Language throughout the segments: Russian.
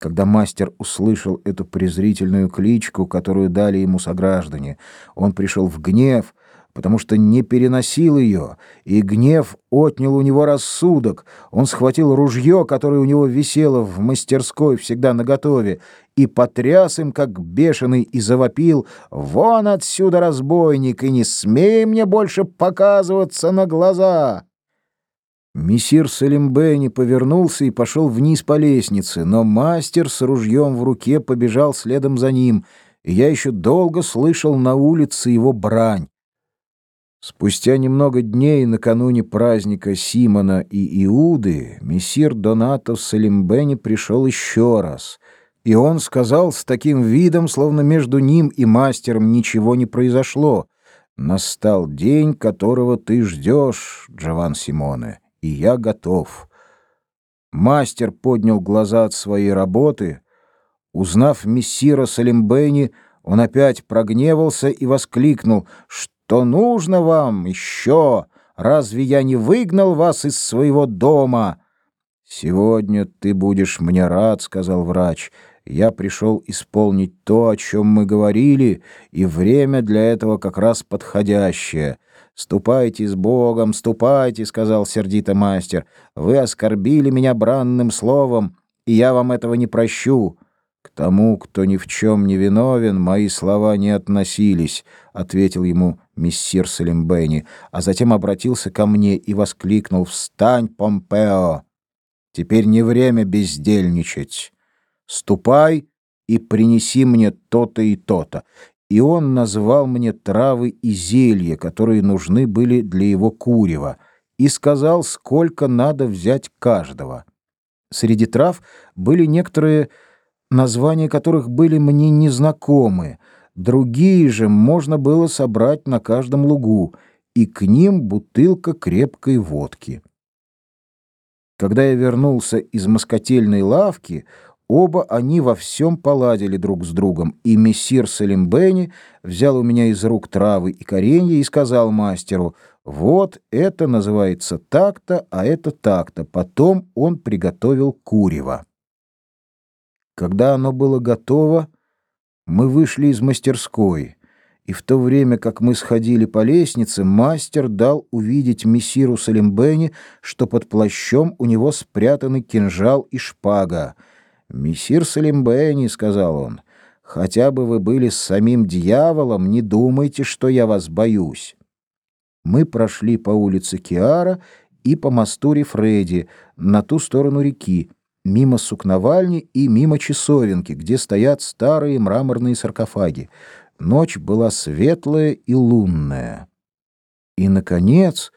Когда мастер услышал эту презрительную кличку, которую дали ему сограждане, он пришел в гнев, потому что не переносил ее, и гнев отнял у него рассудок. Он схватил ружье, которое у него висело в мастерской всегда наготове, и потряс им, как бешеный, и завопил «Вон отсюда, разбойник, и не смей мне больше показываться на глаза!» Мессир Салимбени повернулся и пошел вниз по лестнице, но мастер с ружьем в руке побежал следом за ним, и я еще долго слышал на улице его брань. Спустя немного дней, накануне праздника Симона и Иуды, мессир Донато Салимбени пришел еще раз, и он сказал с таким видом, словно между ним и мастером ничего не произошло. «Настал день, которого ты ждешь, Джован Симоне» и я готов. Мастер поднял глаза от своей работы. Узнав мессира Салимбени, он опять прогневался и воскликнул, «Что нужно вам еще? Разве я не выгнал вас из своего дома?» «Сегодня ты будешь мне рад», — сказал врач. «Я пришел исполнить то, о чем мы говорили, и время для этого как раз подходящее». «Ступайте с Богом, ступайте», — сказал сердито мастер. «Вы оскорбили меня бранным словом, и я вам этого не прощу». «К тому, кто ни в чем не виновен, мои слова не относились», — ответил ему мессир Салимбени, а затем обратился ко мне и воскликнул «Встань, Помпео! Теперь не время бездельничать. Ступай и принеси мне то-то и то-то и он назвал мне травы и зелья, которые нужны были для его курева, и сказал, сколько надо взять каждого. Среди трав были некоторые названия которых были мне незнакомы, другие же можно было собрать на каждом лугу, и к ним бутылка крепкой водки. Когда я вернулся из москотельной лавки, Оба они во всем поладили друг с другом, и мессир Салимбени взял у меня из рук травы и коренья и сказал мастеру, «Вот это называется так-то, а это так-то». Потом он приготовил курево. Когда оно было готово, мы вышли из мастерской, и в то время, как мы сходили по лестнице, мастер дал увидеть мессиру Салимбени, что под плащом у него спрятаны кинжал и шпага — «Мессир Салимбени», — сказал он, — «хотя бы вы были с самим дьяволом, не думайте, что я вас боюсь». Мы прошли по улице Киара и по мосту Рифреди на ту сторону реки, мимо сукновальни и мимо часовенки, где стоят старые мраморные саркофаги. Ночь была светлая и лунная. И, наконец,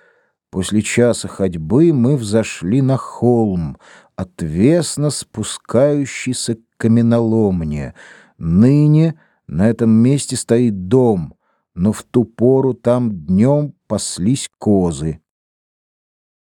после часа ходьбы мы взошли на холм, отвесно спускающийся к каменоломне. Ныне на этом месте стоит дом, но в ту пору там днем паслись козы.